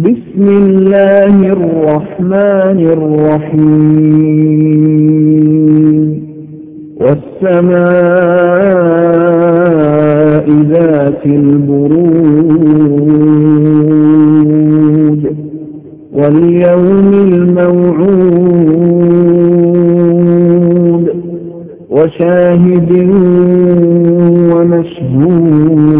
بسم الله الرحمن الرحيم. والسماء ذات البرود واليوم الموعود. وشاهد ومشهود.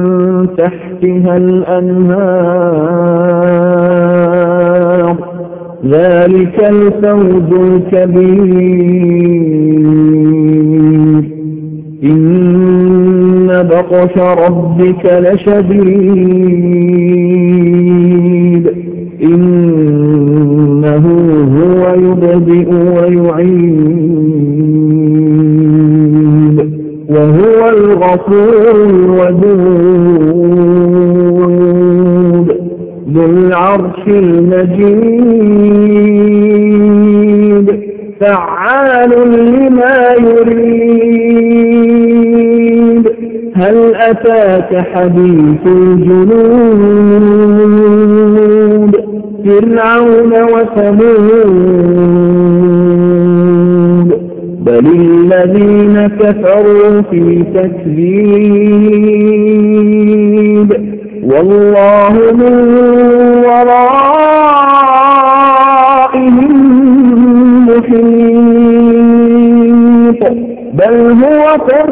تحتها الأنهار. ذلك الفوز الكبير. إن بطش ربك لشديد. إنه هو يبدئ ويعيد. الغفور الودود ذو العرش المجيد فعال لما يريد. هل أتاك حديث الجنود؟ فرعون وثمود. بل الذين كفروا في تكذيب. والله من ورائهم محيط. بل هو قرآن